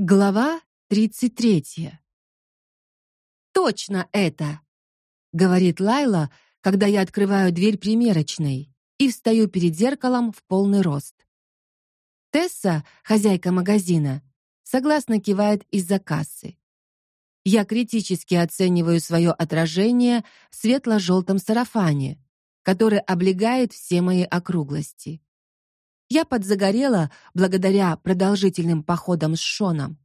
Глава 33. Точно это, говорит Лайла, когда я открываю дверь примерочной и встаю перед зеркалом в полный рост. Тесса, хозяйка магазина, согласно кивает из-за кассы. Я критически оцениваю свое отражение в светло желтом сарафане, который облегает все мои округлости. Я подзагорела благодаря продолжительным походам с Шоном.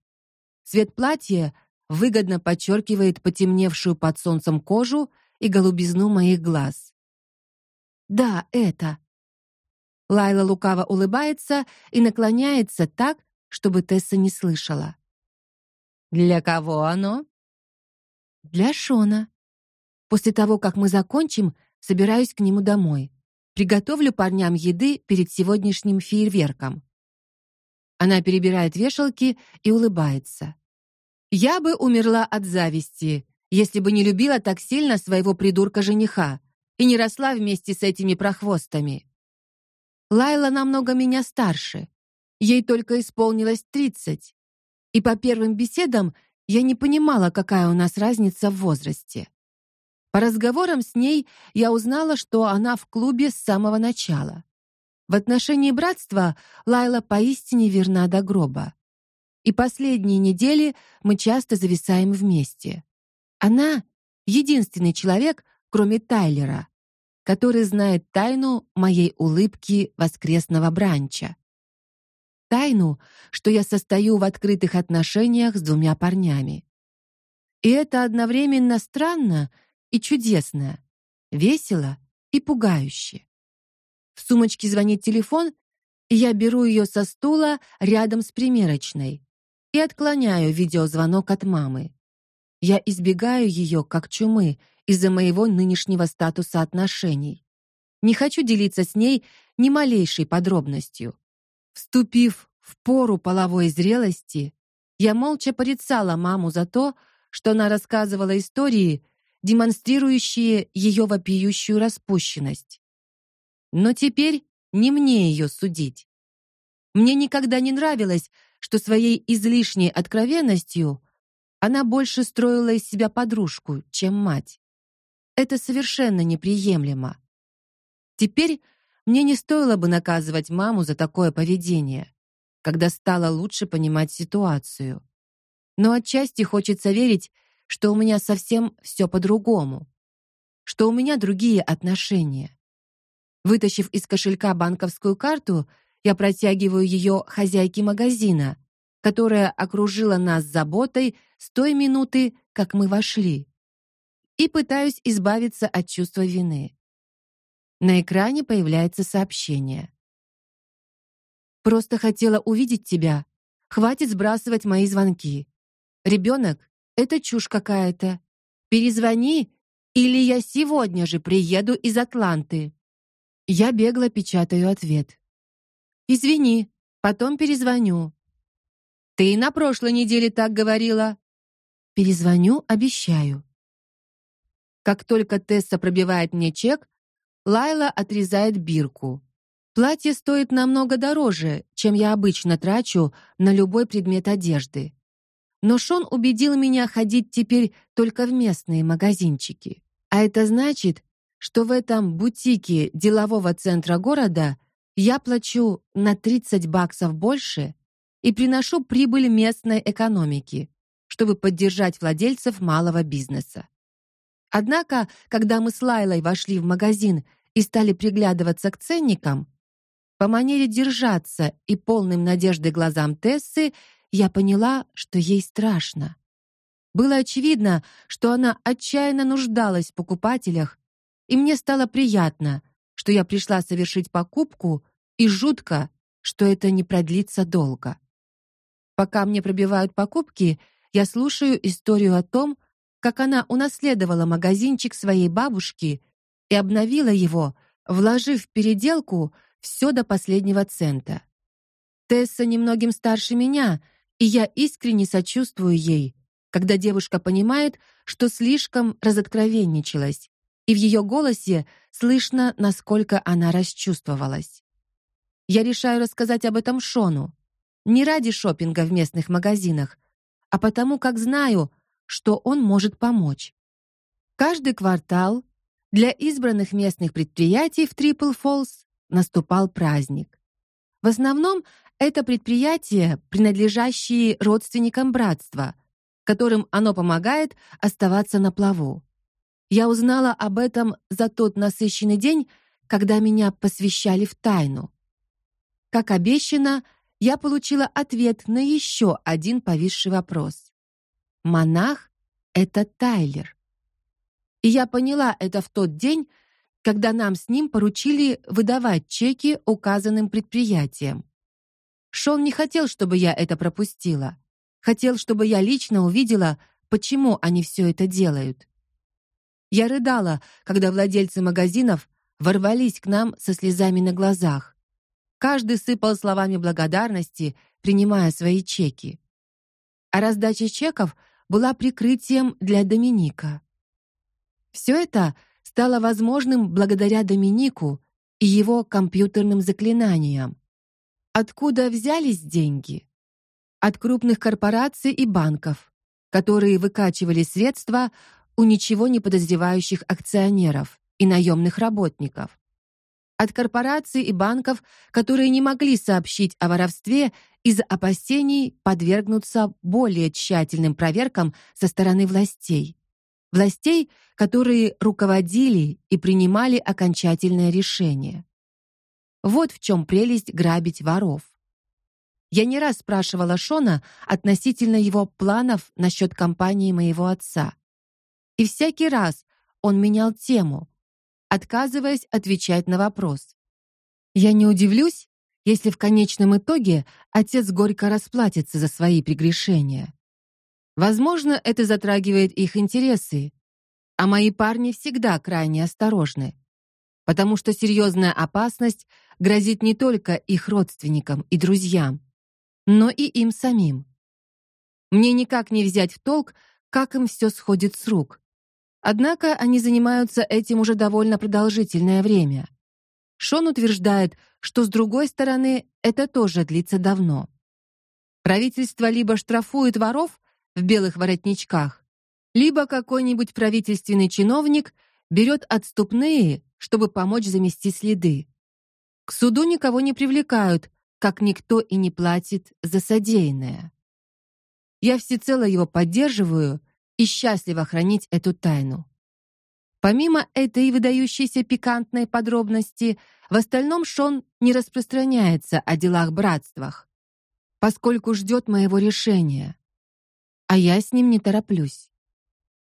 Цвет платья выгодно подчеркивает потемневшую под солнцем кожу и голубизну моих глаз. Да, это. Лайла лукаво улыбается и наклоняется так, чтобы Тесса не слышала. Для кого оно? Для Шона. После того, как мы закончим, собираюсь к нему домой. Приготовлю парням еды перед сегодняшним фейерверком. Она перебирает вешалки и улыбается. Я бы умерла от зависти, если бы не любила так сильно своего придурка жениха и не росла вместе с этими прохвостами. Лайла намного меня старше. Ей только исполнилось тридцать. И по первым беседам я не понимала, какая у нас разница в возрасте. По разговорам с ней я узнала, что она в клубе с самого начала. В отношении братства Лайла поистине верна до гроба. И последние недели мы часто зависаем вместе. Она единственный человек, кроме Тайлера, который знает тайну моей улыбки воскресного бранча. Тайну, что я состою в открытых отношениях с двумя парнями. И это одновременно странно и чудесно, весело и пугающе. В сумочке звонит телефон, и я беру ее со стула рядом с примерочной и отклоняю видеозвонок от мамы. Я избегаю ее как чумы из-за моего нынешнего статуса отношений. Не хочу делиться с ней ни малейшей подробностью. Вступив в пору половой зрелости, я молча порицала маму за то, что она рассказывала истории, демонстрирующие ее вопиющую распущенность. Но теперь не мне ее судить. Мне никогда не нравилось, что своей излишней откровенностью она больше строила из себя подружку, чем мать. Это совершенно неприемлемо. Теперь мне не стоило бы наказывать маму за такое поведение, когда стало лучше понимать ситуацию. Но отчасти хочется верить, что у меня совсем все по-другому, что у меня другие отношения. Вытащив из кошелька банковскую карту, я протягиваю ее хозяйке магазина, которая окружила нас заботой с той минуты, как мы вошли, и пытаюсь избавиться от чувства вины. На экране появляется сообщение. Просто хотела увидеть тебя. Хватит сбрасывать мои звонки. Ребенок это чушь какая-то. Перезвони, или я сегодня же приеду из Атланты. Я бегло печатаю ответ. Извини, потом перезвоню. Ты и на прошлой неделе так говорила. Перезвоню, обещаю. Как только Тесса пробивает мне чек, Лайла отрезает бирку. Платье стоит намного дороже, чем я обычно трачу на любой предмет одежды. Но Шон убедил меня ходить теперь только в местные магазинчики. А это значит, что в этом бутике делового центра города я плачу на 30 баксов больше и приношу прибыль местной экономике, чтобы поддержать владельцев малого бизнеса. Однако, когда мы с Лайлой вошли в магазин и стали приглядываться к ценникам, по манере держаться и полным надежды глазам Тессы я поняла, что ей страшно. Было очевидно, что она отчаянно нуждалась в покупателях, и мне стало приятно, что я пришла совершить покупку, и жутко, что это не продлится долго. Пока мне пробивают покупки, я слушаю историю о том, как она унаследовала магазинчик своей бабушки и обновила его, вложив в переделку все до последнего цента. Тесса немногим старше меня, и я искренне сочувствую ей, когда девушка понимает, что слишком разоткровенничалась, и в ее голосе слышно, насколько она расчувствовалась. Я решаю рассказать об этом Шону. не ради шопинга в местных магазинах, а потому как знаю, что он может помочь. Каждый квартал для избранных местных предприятий в Трипл Фолс наступал праздник. В основном это предприятия, принадлежащие родственникам братства, которым оно помогает оставаться на плаву. Я узнала об этом за тот насыщенный день, когда меня посвящали в тайну. Как обещано, я получила ответ на еще один повисший вопрос. Монах это Тайлер. И я поняла это в тот день, когда нам с ним поручили выдавать чеки указанным предприятиям. Шон не хотел, чтобы я это пропустила. Хотел, чтобы я лично увидела, почему они все это делают. Я рыдала, когда владельцы магазинов ворвались к нам со слезами на глазах. Каждый сыпал словами благодарности, принимая свои чеки. А раздача чеков была прикрытием для Доминика. Все это стало возможным благодаря Доминику и его компьютерным заклинаниям. Откуда взялись деньги? От крупных корпораций и банков, которые выкачивали средства у ничего не подозревающих акционеров и наемных работников. От корпораций и банков, которые не могли сообщить о воровстве из-за опасений подвергнуться более тщательным проверкам со стороны властей. Властей, которые руководили и принимали окончательное решение. Вот в чем прелесть грабить воров. Я не раз спрашивала Шона относительно его планов насчет компании моего отца. И всякий раз он менял тему, отказываясь отвечать на вопрос. Я не удивлюсь, если в конечном итоге отец горько расплатится за свои прегрешения. Возможно, это затрагивает их интересы, а мои парни всегда крайне осторожны, потому что серьезная опасность грозит не только их родственникам и друзьям, но и им самим. Мне никак не взять в толк, как им все сходит с рук. Однако они занимаются этим уже довольно продолжительное время. Шон утверждает, что с другой стороны, это тоже длится давно. Правительство либо штрафует воров в белых воротничках, либо какой-нибудь правительственный чиновник берет отступные, чтобы помочь замести следы. К суду никого не привлекают, как никто и не платит за содеянное. Я всецело его поддерживаю и счастлива хранить эту тайну. Помимо этой выдающейся пикантной подробности, в остальном Шон не распространяется о делах братствах, поскольку ждет моего решения. А я с ним не тороплюсь.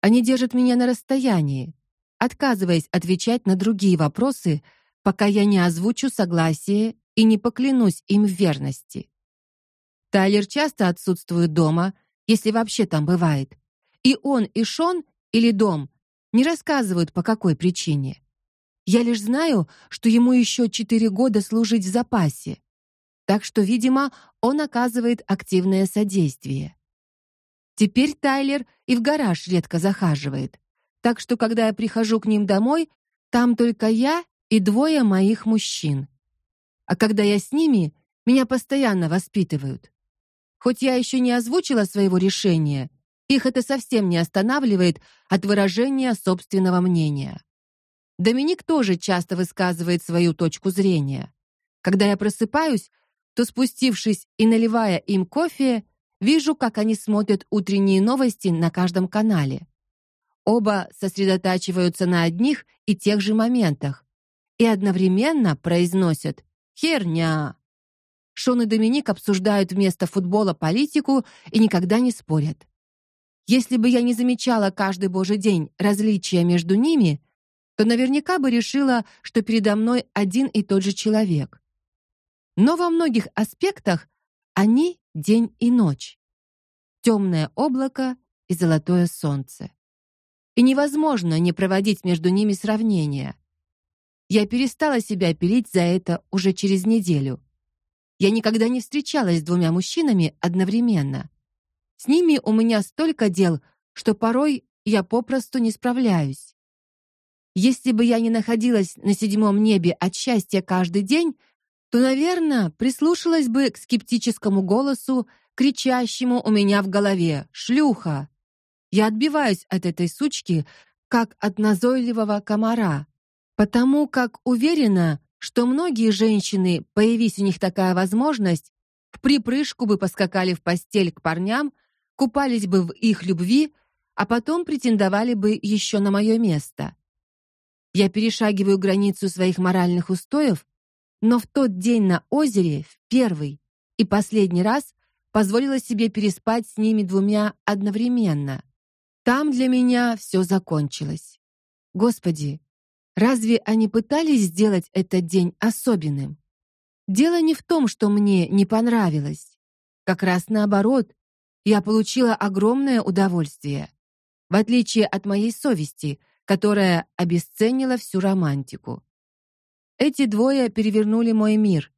Они держат меня на расстоянии, отказываясь отвечать на другие вопросы, пока я не озвучу согласие и не поклянусь им в верности. Тайлер часто отсутствует дома, если вообще там бывает. И он, и Шон или дом не рассказывают по какой причине. Я лишь знаю, что ему еще четыре года служить в запасе. Так что, видимо, он оказывает активное содействие. Теперь Тайлер и в гараж редко захаживает. Так что, когда я прихожу к ним домой, там только я и двое моих мужчин. А когда я с ними, меня постоянно воспитывают. Хоть я еще не озвучила своего решения, их это совсем не останавливает от выражения собственного мнения. Доминик тоже часто высказывает свою точку зрения. Когда я просыпаюсь, то спустившись и наливая им кофе, вижу, как они смотрят утренние новости на каждом канале. Оба сосредотачиваются на одних и тех же моментах и одновременно произносят: "Херня". Шон и Доминик обсуждают вместо футбола политику и никогда не спорят. Если бы я не замечала каждый божий день различия между ними, то наверняка бы решила, что передо мной один и тот же человек. Но во многих аспектах они день и ночь. темное облако и золотое солнце. И невозможно не проводить между ними сравнения. Я перестала себя пилить за это уже через неделю. Я никогда не встречалась с двумя мужчинами одновременно. С ними у меня столько дел, что порой я попросту не справляюсь. Если бы я не находилась на седьмом небе от счастья каждый день, то, наверное, прислушалась бы к скептическому голосу, кричащему у меня в голове: "Шлюха!" Я отбиваюсь от этой сучки, как от назойливого комара, потому как уверена, что многие женщины, появись у них такая возможность, в припрыжку бы поскакали в постель к парням, купались бы в их любви, а потом претендовали бы еще на мое место. Я перешагиваю границу своих моральных устоев, но в тот день на озере, в первый и последний раз, позволила себе переспать с ними двумя одновременно. Там для меня все закончилось. Господи, разве они пытались сделать этот день особенным? Дело не в том, что мне не понравилось. Как раз наоборот, я получила огромное удовольствие. В отличие от моей совести, которая обесценила всю романтику. Эти двое перевернули мой мир,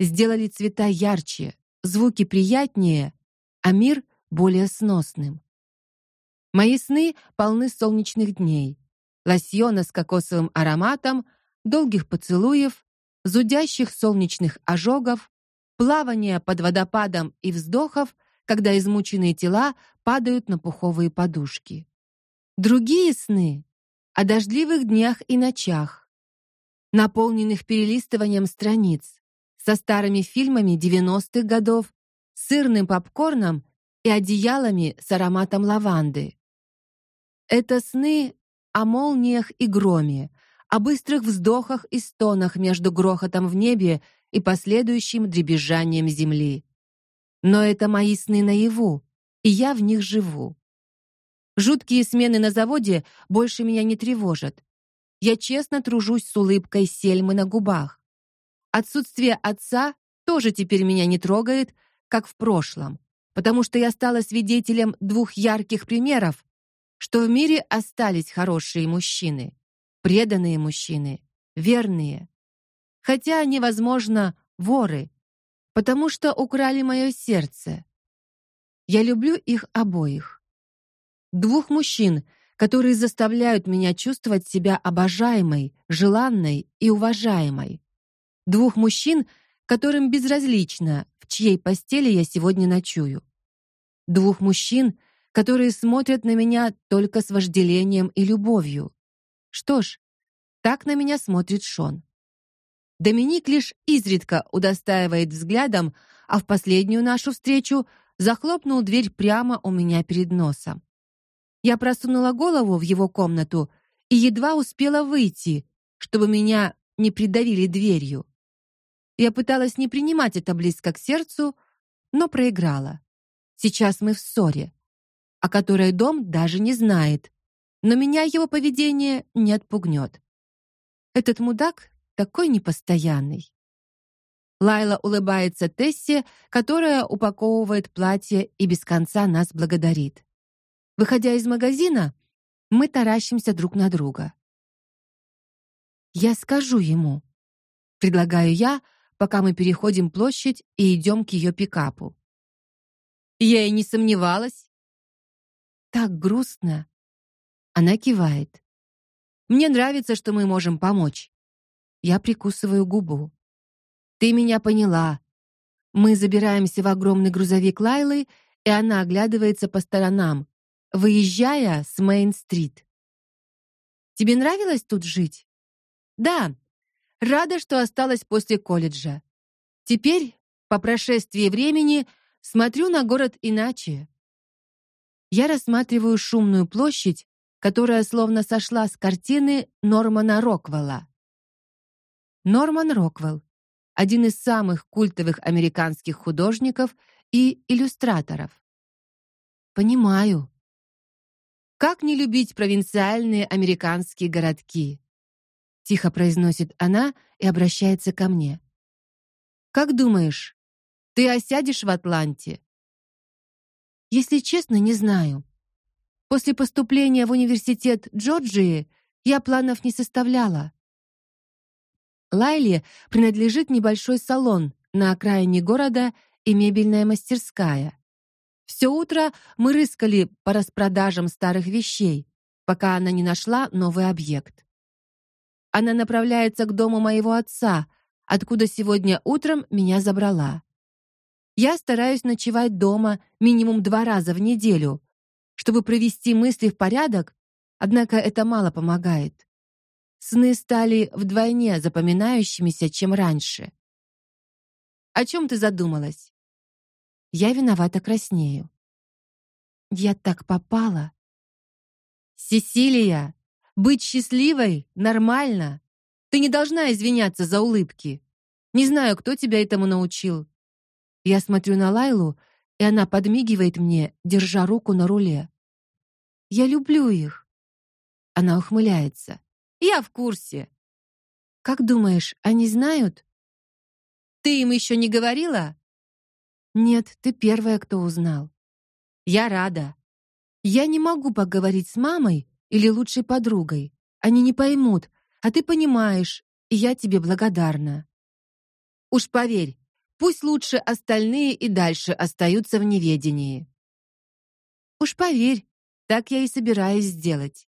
сделали цвета ярче, звуки приятнее, а мир более сносным. Мои сны полны солнечных дней, лосьона с кокосовым ароматом, долгих поцелуев, зудящих солнечных ожогов, плавания под водопадом и вздохов, когда измученные тела падают на пуховые подушки. Другие сны о дождливых днях и ночах, наполненных перелистыванием страниц, со старыми фильмами 90-х годов, сырным попкорном и одеялами с ароматом лаванды. Это сны о молниях и громе, о быстрых вздохах и стонах между грохотом в небе и последующим дребезжанием земли. Но это мои сны наяву, и я в них живу. Жуткие смены на заводе больше меня не тревожат. Я честно тружусь с улыбкой Сельмы на губах. Отсутствие отца тоже теперь меня не трогает, как в прошлом, потому что я стала свидетелем двух ярких примеров, что в мире остались хорошие мужчины, преданные мужчины, верные. Хотя они, возможно, воры, потому что украли мое сердце. Я люблю их обоих. Двух мужчин, которые заставляют меня чувствовать себя обожаемой, желанной и уважаемой. Двух мужчин, которым безразлично, в чьей постели я сегодня ночую. Двух мужчин, которые смотрят на меня только с вожделением и любовью. Что ж, так на меня смотрит Шон. Доминик лишь изредка удостаивает взглядом, а в последнюю нашу встречу захлопнул дверь прямо у меня перед носом. Я просунула голову в его комнату и едва успела выйти, чтобы меня не придавили дверью. Я пыталась не принимать это близко к сердцу, но проиграла. Сейчас мы в ссоре, о которой дом даже не знает, но меня его поведение не отпугнет. Этот мудак такой непостоянный. Лайла улыбается Тессе, которая упаковывает платье и без конца нас благодарит. Выходя из магазина, мы таращимся друг на друга. Я скажу ему, предлагаю я, пока мы переходим площадь и идем к ее пикапу. Я и не сомневалась. Так грустно. Она кивает. Мне нравится, что мы можем помочь. Я прикусываю губу. Ты меня поняла. Мы забираемся в огромный грузовик Лайлы, и она оглядывается по сторонам, выезжая с Мейн-стрит. Тебе нравилось тут жить? Да. Рада, что осталась после колледжа. Теперь, по прошествии времени, смотрю на город иначе. Я рассматриваю шумную площадь, которая словно сошла с картины Нормана Роквелла. Норман Роквелл один из самых культовых американских художников и иллюстраторов. Понимаю. Как не любить провинциальные американские городки? Тихо произносит она и обращается ко мне. Как думаешь, ты осядешь в Атланте? Если честно, не знаю. После поступления в университет Джорджии я планов не составляла. Лайле принадлежит небольшой салон на окраине города и мебельная мастерская. Все утро мы рыскали по распродажам старых вещей, пока она не нашла новый объект. Она направляется к дому моего отца, откуда сегодня утром меня забрала. Я стараюсь ночевать дома минимум два раза в неделю, чтобы привести мысли в порядок, однако это мало помогает. Сны стали вдвойне запоминающимися, чем раньше. О чем ты задумалась? Я виновата краснею. Я так попала. Сесилия, быть счастливой нормально. Ты не должна извиняться за улыбки. Не знаю, кто тебя этому научил. Я смотрю на Лайлу, и она подмигивает мне, держа руку на руле. Я люблю их. Она ухмыляется. Я в курсе. Как думаешь, они знают? Ты им еще не говорила? Нет, ты первая, кто узнал. Я рада. Я не могу поговорить с мамой или лучшей подругой. Они не поймут, а ты понимаешь, и я тебе благодарна. Уж поверь, пусть лучше остальные и дальше остаются в неведении. Уж поверь, так я и собираюсь сделать.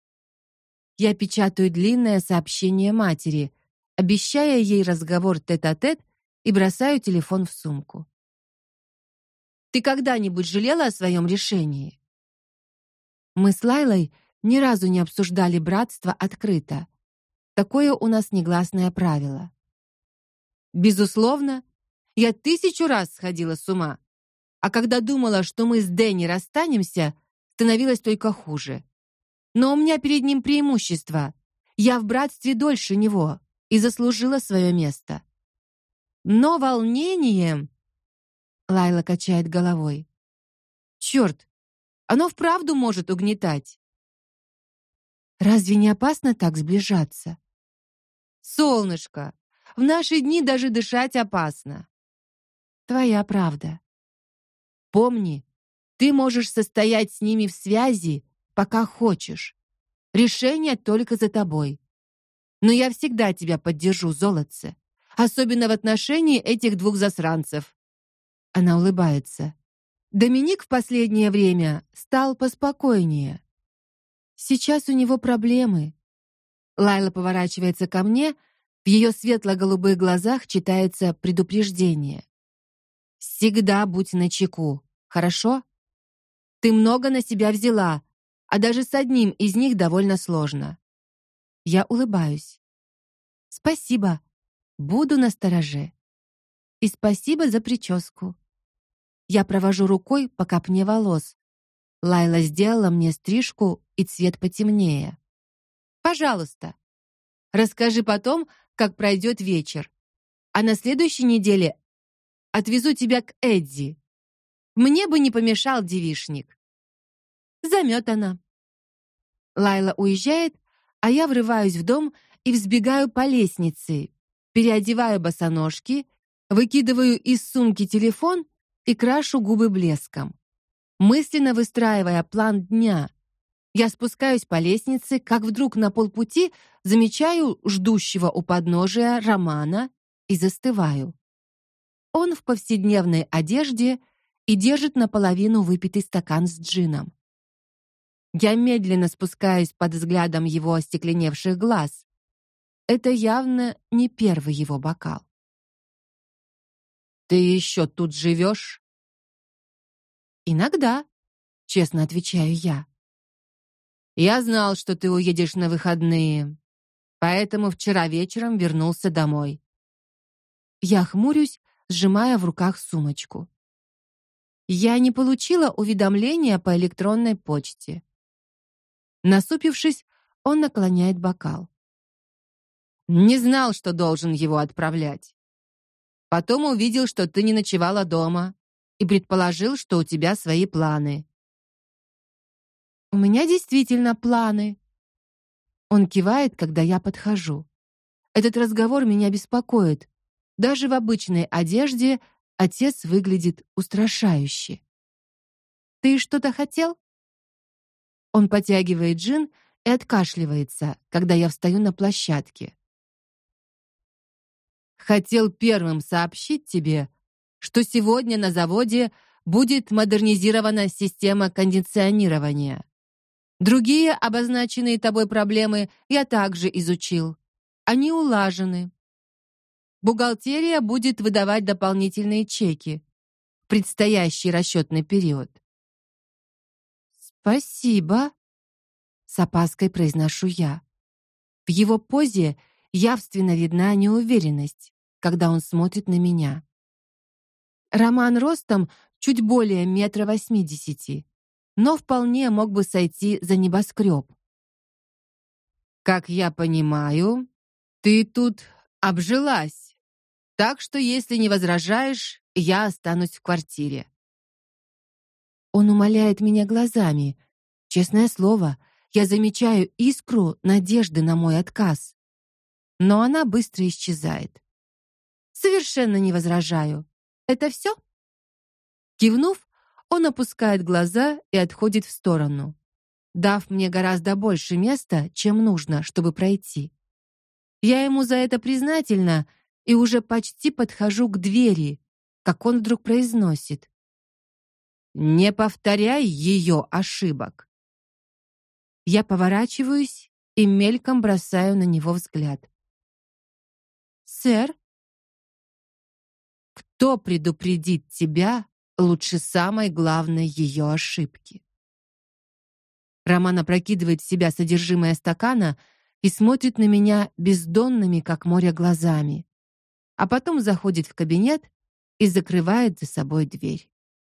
Я печатаю длинное сообщение матери, обещая ей разговор тет-а-тет -тет и бросаю телефон в сумку. Ты когда-нибудь жалела о своем решении? Мы с Лайлой ни разу не обсуждали братство открыто. Такое у нас негласное правило. Безусловно, я тысячу раз сходила с ума. А когда думала, что мы с Дэнни расстанемся, становилось только хуже. Но у меня перед ним преимущество. Я в братстве дольше него и заслужила свое место. Но волнение Лайла качает головой. Черт, оно вправду может угнетать. Разве не опасно так сближаться? Солнышко, в наши дни даже дышать опасно. Твоя правда. Помни, ты можешь состоять с ними в связи, пока хочешь. Решение только за тобой. Но я всегда тебя поддержу, золотце, особенно в отношении этих двух засранцев. Она улыбается. Доминик в последнее время стал поспокойнее. Сейчас у него проблемы. Лайла поворачивается ко мне, в ее светло-голубых глазах читается предупреждение. Всегда будь начеку, хорошо? Ты много на себя взяла, а даже с одним из них довольно сложно. Я улыбаюсь. Спасибо. Буду настороже. И спасибо за прическу. Я провожу рукой по копне волос. Лайла сделала мне стрижку и цвет потемнее. Пожалуйста. Расскажи потом, как пройдет вечер. А на следующей неделе отвезу тебя к Эдди. Мне бы не помешал девишник. Заметана. Лайла уезжает, а я врываюсь в дом и взбегаю по лестнице, переодеваю босоножки, выкидываю из сумки телефон и крашу губы блеском. Мысленно выстраивая план дня, я спускаюсь по лестнице, как вдруг на полпути замечаю ждущего у подножия Романа и застываю. Он в повседневной одежде и держит наполовину выпитый стакан с джином. Я медленно спускаюсь под взглядом его остекленевших глаз. Это явно не первый его бокал. Ты еще тут живешь?» Иногда, честно отвечаю я. Я знал, что ты уедешь на выходные, поэтому вчера вечером вернулся домой. Я хмурюсь, сжимая в руках сумочку. Я не получила уведомления по электронной почте. Насупившись, он наклоняет бокал. Не знал, что должен его отправлять. Потом увидел, что ты не ночевала дома, и предположил, что у тебя свои планы. У меня действительно планы. Он кивает, когда я подхожу. Этот разговор меня беспокоит. Даже в обычной одежде отец выглядит устрашающе. Ты что-то хотел? Он потягивает джин и откашливается, когда я встаю на площадке. Хотел первым сообщить тебе, что сегодня на заводе будет модернизирована система кондиционирования. Другие обозначенные тобой проблемы я также изучил. Они улажены. Бухгалтерия будет выдавать дополнительные чеки в предстоящий расчетный период. Спасибо, с опаской произношу я. В его позе явственно видна неуверенность, когда он смотрит на меня. Роман ростом чуть более метра восьмидесяти, но вполне мог бы сойти за небоскреб. Как я понимаю, ты тут обжилась. Так что, если не возражаешь, я останусь в квартире. Он умоляет меня глазами. Честное слово, я замечаю искру надежды на мой отказ. Но она быстро исчезает. Совершенно не возражаю. Это все? Кивнув, он опускает глаза и отходит в сторону, дав мне гораздо больше места, чем нужно, чтобы пройти. Я ему за это признательна и уже почти подхожу к двери, как он вдруг произносит: "Не повторяй ее ошибок". Я поворачиваюсь и мельком бросаю на него взгляд. Сэр, кто предупредит тебя лучше самой главной ее ошибки? Роман опрокидывает в себя содержимое стакана и смотрит на меня бездонными, как море, глазами. А потом заходит в кабинет и закрывает за собой дверь.